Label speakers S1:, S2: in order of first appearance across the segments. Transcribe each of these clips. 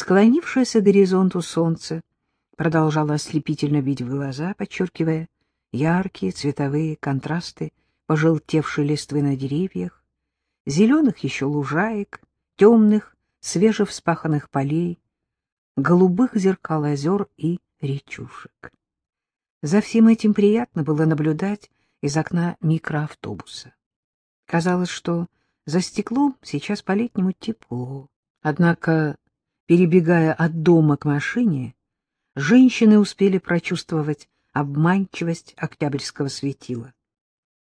S1: Склонившееся к горизонту солнце продолжало ослепительно бить в глаза, подчеркивая яркие цветовые контрасты пожелтевшей листвы на деревьях, зеленых еще лужаек, темных, свежевспаханных полей, голубых зеркал озер и речушек. За всем этим приятно было наблюдать из окна микроавтобуса. Казалось, что за стеклом сейчас по-летнему тепло. Однако, перебегая от дома к машине, женщины успели прочувствовать обманчивость октябрьского светила.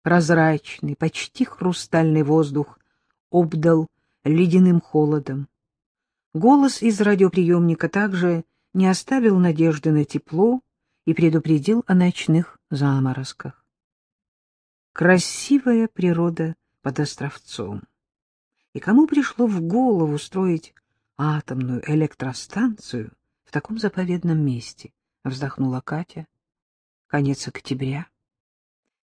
S1: Прозрачный, почти хрустальный воздух обдал ледяным холодом. Голос из радиоприемника также не оставил надежды на тепло и предупредил о ночных заморозках. Красивая природа под островцом. И кому пришло в голову строить атомную электростанцию в таком заповедном месте? Вздохнула Катя. Конец октября.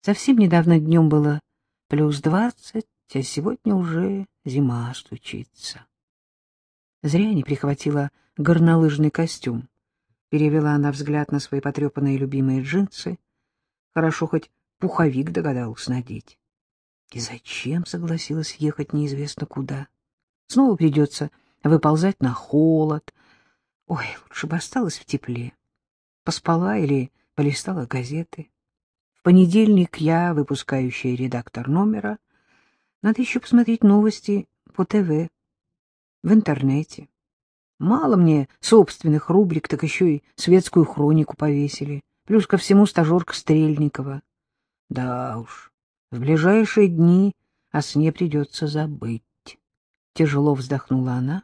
S1: Совсем недавно днем было плюс двадцать, а сегодня уже зима стучится. Зря не прихватила горнолыжный костюм. Перевела она взгляд на свои потрепанные любимые джинсы. Хорошо хоть пуховик догадалась надеть. И зачем согласилась ехать неизвестно куда? Снова придется выползать на холод. Ой, лучше бы осталась в тепле. Поспала или полистала газеты. В понедельник я, выпускающий редактор номера, надо еще посмотреть новости по ТВ, в интернете. Мало мне собственных рубрик, так еще и светскую хронику повесили. Плюс ко всему стажерка Стрельникова. Да уж, в ближайшие дни о сне придется забыть. Тяжело вздохнула она.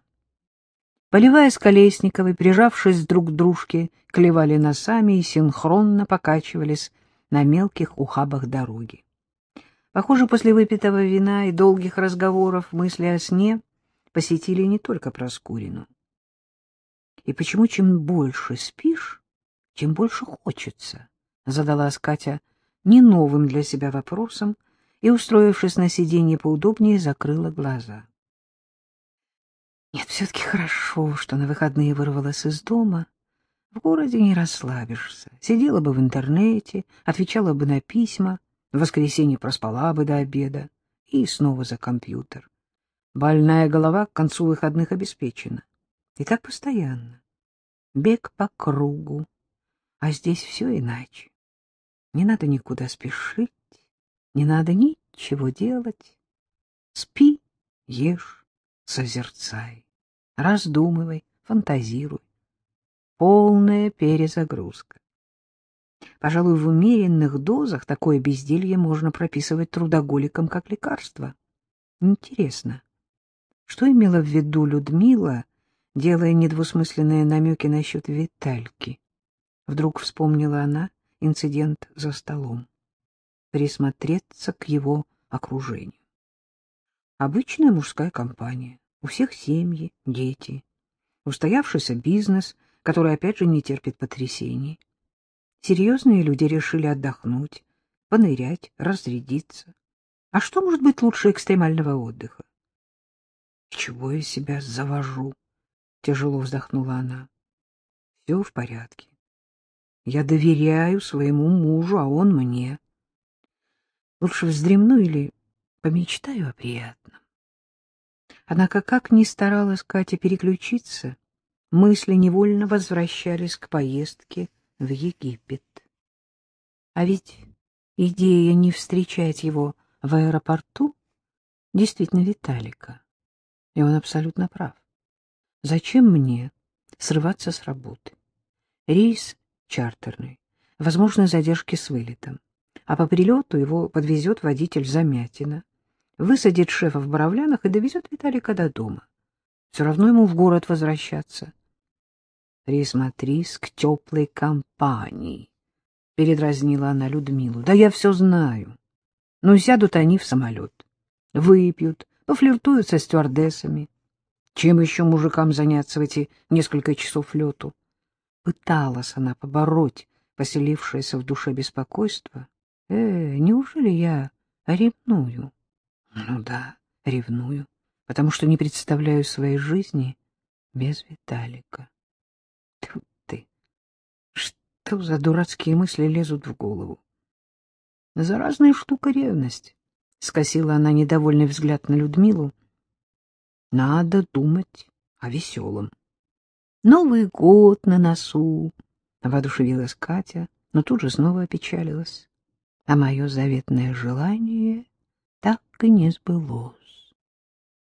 S1: Поливая с Колесниковой, прижавшись друг к дружке, клевали носами и синхронно покачивались на мелких ухабах дороги. Похоже, после выпитого вина и долгих разговоров мысли о сне посетили не только Проскурину. И почему чем больше спишь, тем больше хочется? Задалась Катя не новым для себя вопросом и, устроившись на сиденье поудобнее, закрыла глаза. Нет, все-таки хорошо, что на выходные вырвалась из дома. В городе не расслабишься. Сидела бы в интернете, отвечала бы на письма, в воскресенье проспала бы до обеда и снова за компьютер. Больная голова к концу выходных обеспечена. И так постоянно. Бег по кругу. А здесь все иначе. Не надо никуда спешить, не надо ничего делать. Спи, ешь, созерцай, раздумывай, фантазируй. Полная перезагрузка. Пожалуй, в умеренных дозах такое безделье можно прописывать трудоголикам как лекарство. Интересно, что имела в виду Людмила, делая недвусмысленные намеки насчет Витальки? Вдруг вспомнила она инцидент за столом. Присмотреться к его окружению. Обычная мужская компания. У всех семьи, дети. Устоявшийся бизнес, который опять же не терпит потрясений. Серьезные люди решили отдохнуть, понырять, разрядиться. А что может быть лучше экстремального отдыха? Чего я себя завожу? Тяжело вздохнула она. Все в порядке. Я доверяю своему мужу, а он мне. Лучше вздремну или помечтаю о приятном. Однако, как ни старалась Катя переключиться, мысли невольно возвращались к поездке в Египет. А ведь идея не встречать его в аэропорту действительно Виталика. И он абсолютно прав. Зачем мне срываться с работы? Рейс чартерный, возможны задержки с вылетом. А по прилету его подвезет водитель Замятина, высадит шефа в Боровлянах и довезет Виталика до дома. Все равно ему в город возвращаться. Присмотрись к теплой компании, — передразнила она Людмилу. — Да я все знаю. Но сядут они в самолет, выпьют, пофлиртуют со стюардессами. Чем еще мужикам заняться в эти несколько часов лету? Пыталась она побороть поселившееся в душе беспокойство. Э, неужели я ревную? Ну да, ревную, потому что не представляю своей жизни без Виталика. Тьфу ты! Что за дурацкие мысли лезут в голову? Заразная штука ревность. Скосила она недовольный взгляд на Людмилу. Надо думать о веселом. Новый год на носу, — воодушевилась Катя, но тут же снова опечалилась. А мое заветное желание так и не сбылось.